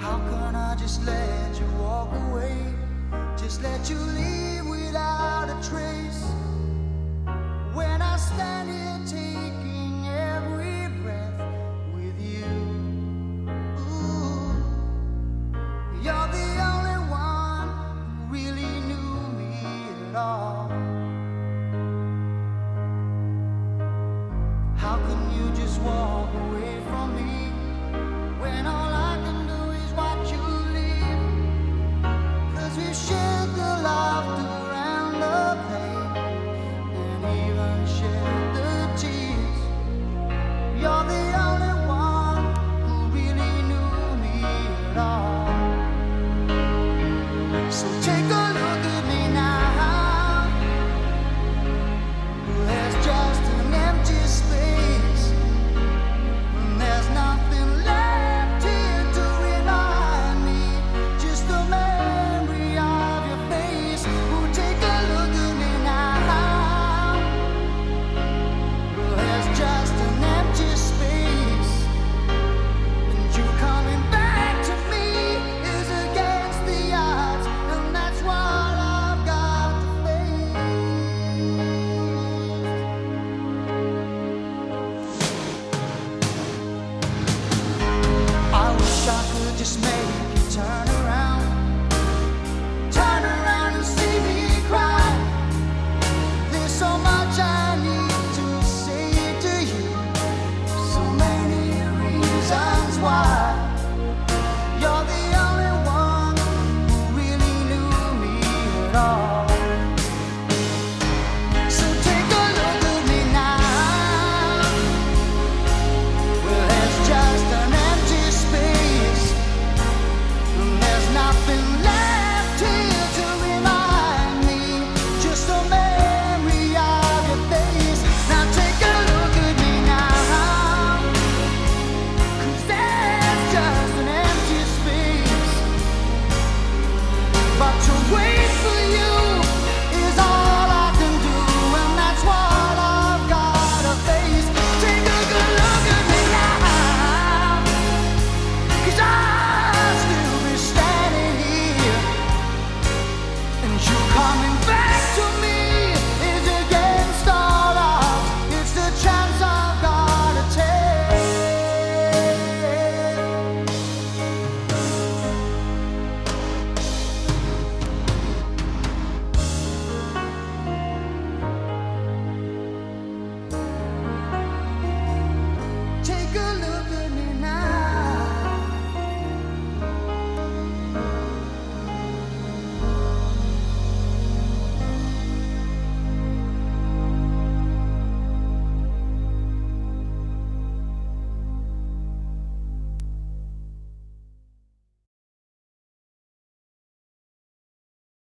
How can I just let you walk away? Just let you leave without a trace. When I stand here taking every breath with you, you're the only one who really knew me at all. Oh. you coming back to me?